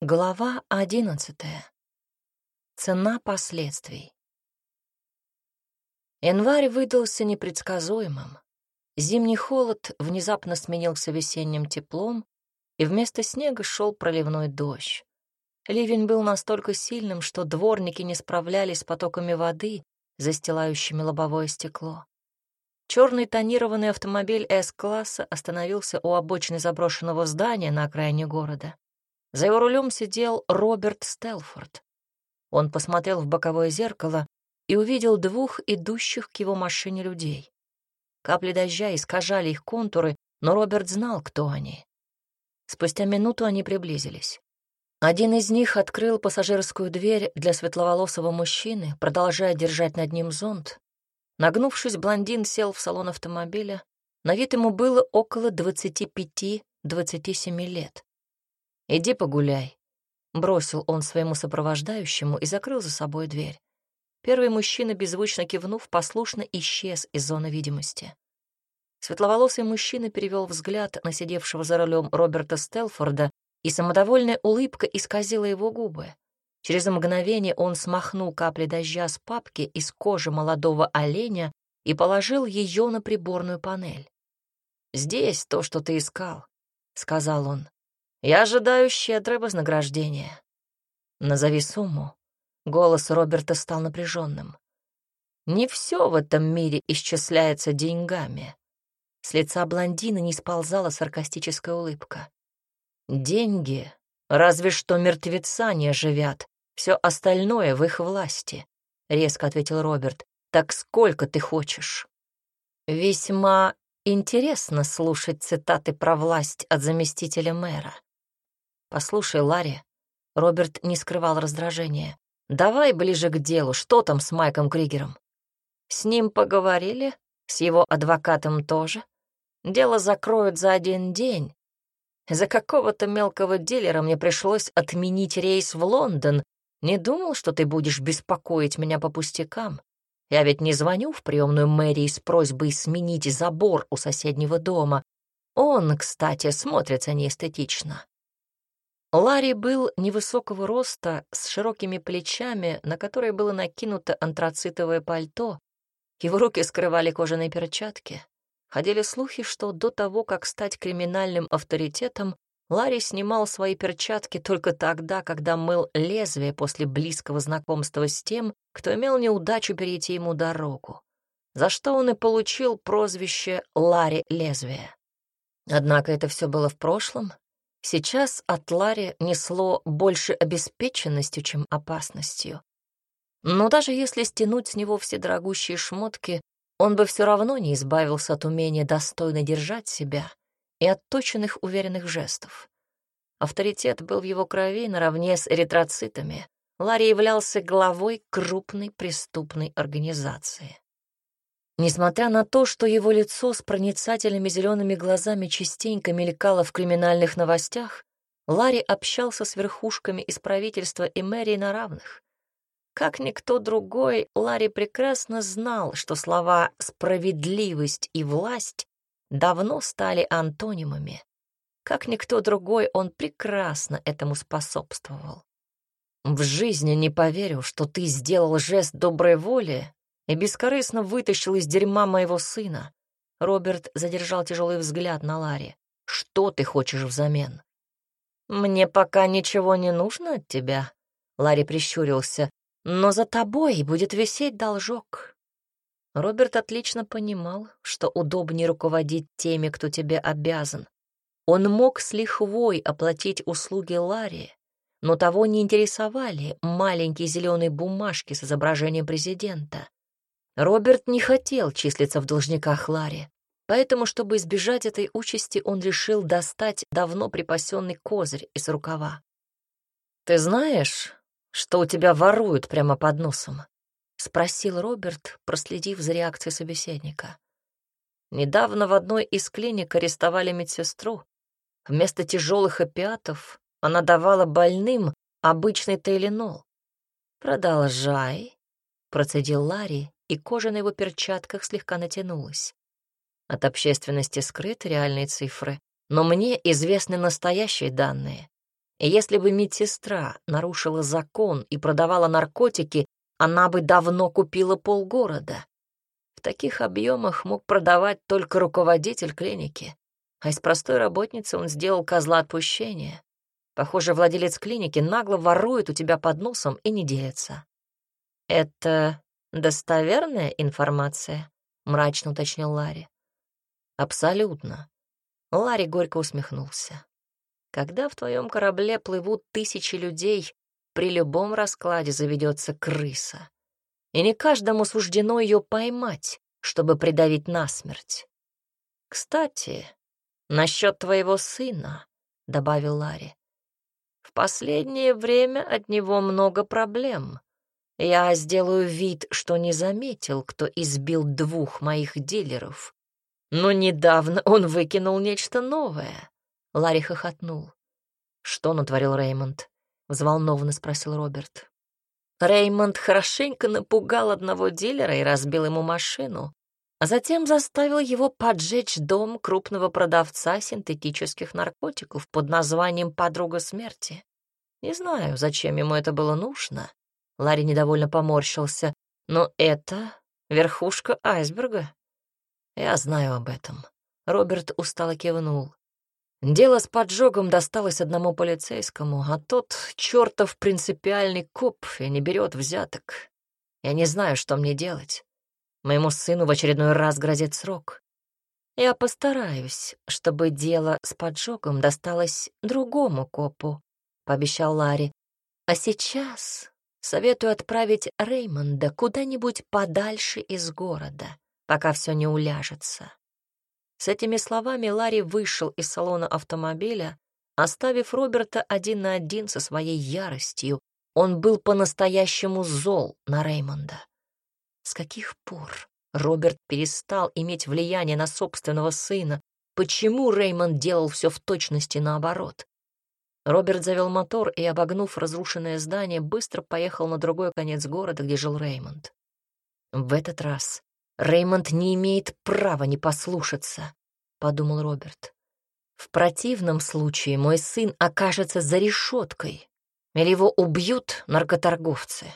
Глава одиннадцатая. Цена последствий. Январь выдался непредсказуемым. Зимний холод внезапно сменился весенним теплом, и вместо снега шел проливной дождь. Ливень был настолько сильным, что дворники не справлялись с потоками воды, застилающими лобовое стекло. Черный тонированный автомобиль С-класса остановился у обочины заброшенного здания на окраине города. За его рулем сидел Роберт Стелфорд. Он посмотрел в боковое зеркало и увидел двух идущих к его машине людей. Капли дождя искажали их контуры, но Роберт знал, кто они. Спустя минуту они приблизились. Один из них открыл пассажирскую дверь для светловолосого мужчины, продолжая держать над ним зонт. Нагнувшись, блондин сел в салон автомобиля. На вид ему было около 25-27 лет. «Иди погуляй», — бросил он своему сопровождающему и закрыл за собой дверь. Первый мужчина, беззвучно кивнув, послушно исчез из зоны видимости. Светловолосый мужчина перевел взгляд на сидевшего за рулем Роберта Стелфорда, и самодовольная улыбка исказила его губы. Через мгновение он смахнул капли дождя с папки из кожи молодого оленя и положил ее на приборную панель. «Здесь то, что ты искал», — сказал он. Я ожидаю щедрое вознаграждение. Назови сумму. Голос Роберта стал напряженным. Не все в этом мире исчисляется деньгами. С лица блондина не сползала саркастическая улыбка. Деньги разве что мертвеца не оживят. Все остальное в их власти, — резко ответил Роберт. Так сколько ты хочешь? Весьма интересно слушать цитаты про власть от заместителя мэра. «Послушай, Ларри», — Роберт не скрывал раздражения, «давай ближе к делу, что там с Майком Кригером?» «С ним поговорили, с его адвокатом тоже. Дело закроют за один день. За какого-то мелкого дилера мне пришлось отменить рейс в Лондон. Не думал, что ты будешь беспокоить меня по пустякам. Я ведь не звоню в приемную мэрии с просьбой сменить забор у соседнего дома. Он, кстати, смотрится неэстетично. Ларри был невысокого роста, с широкими плечами, на которые было накинуто антрацитовое пальто. Его руки скрывали кожаные перчатки. Ходили слухи, что до того, как стать криминальным авторитетом, Ларри снимал свои перчатки только тогда, когда мыл лезвие после близкого знакомства с тем, кто имел неудачу перейти ему дорогу, за что он и получил прозвище Ларри Лезвие. Однако это все было в прошлом, Сейчас от Ларри несло больше обеспеченностью, чем опасностью. Но даже если стянуть с него все дорогущие шмотки, он бы все равно не избавился от умения достойно держать себя и от точенных уверенных жестов. Авторитет был в его крови наравне с эритроцитами. Ларри являлся главой крупной преступной организации. Несмотря на то, что его лицо с проницательными зелеными глазами частенько мелькало в криминальных новостях, Ларри общался с верхушками из правительства и мэрии на равных. Как никто другой, Ларри прекрасно знал, что слова «справедливость» и «власть» давно стали антонимами. Как никто другой, он прекрасно этому способствовал. «В жизни не поверю, что ты сделал жест доброй воли и бескорыстно вытащил из дерьма моего сына. Роберт задержал тяжелый взгляд на Ларри. «Что ты хочешь взамен?» «Мне пока ничего не нужно от тебя», — Ларри прищурился, «но за тобой будет висеть должок». Роберт отлично понимал, что удобнее руководить теми, кто тебе обязан. Он мог с лихвой оплатить услуги Ларри, но того не интересовали маленькие зеленые бумажки с изображением президента. Роберт не хотел числиться в должниках Ларри, поэтому, чтобы избежать этой участи, он решил достать давно припасенный козырь из рукава. «Ты знаешь, что у тебя воруют прямо под носом?» — спросил Роберт, проследив за реакцией собеседника. Недавно в одной из клиник арестовали медсестру. Вместо тяжелых опиатов она давала больным обычный тейленол. «Продолжай», — процедил Ларри и кожа на его перчатках слегка натянулась. От общественности скрыты реальные цифры, но мне известны настоящие данные. И если бы медсестра нарушила закон и продавала наркотики, она бы давно купила полгорода. В таких объемах мог продавать только руководитель клиники, а из простой работницы он сделал козла отпущения. Похоже, владелец клиники нагло ворует у тебя под носом и не делится. «Это достоверная информация?» — мрачно уточнил Ларри. «Абсолютно». Ларри горько усмехнулся. «Когда в твоем корабле плывут тысячи людей, при любом раскладе заведется крыса. И не каждому суждено ее поймать, чтобы придавить насмерть. Кстати, насчет твоего сына, — добавил Ларри. В последнее время от него много проблем. Я сделаю вид, что не заметил, кто избил двух моих дилеров. Но недавно он выкинул нечто новое. Ларри хохотнул. Что натворил Реймонд? Взволнованно спросил Роберт. Реймонд хорошенько напугал одного дилера и разбил ему машину, а затем заставил его поджечь дом крупного продавца синтетических наркотиков под названием «Подруга смерти». Не знаю, зачем ему это было нужно. Ларри недовольно поморщился. Но это верхушка айсберга. Я знаю об этом. Роберт устало кивнул. Дело с поджогом досталось одному полицейскому, а тот чертов принципиальный коп и не берет взяток. Я не знаю, что мне делать. Моему сыну в очередной раз грозит срок. Я постараюсь, чтобы дело с поджогом досталось другому копу, пообещал Ларри. А сейчас советую отправить Реймонда куда-нибудь подальше из города, пока все не уляжется. С этими словами Ларри вышел из салона автомобиля, оставив Роберта один на один со своей яростью. Он был по-настоящему зол на Реймонда. С каких пор Роберт перестал иметь влияние на собственного сына? Почему Реймонд делал все в точности наоборот? Роберт завел мотор и, обогнув разрушенное здание, быстро поехал на другой конец города, где жил Реймонд. В этот раз Реймонд не имеет права не послушаться, подумал Роберт. В противном случае мой сын окажется за решеткой, или его убьют наркоторговцы.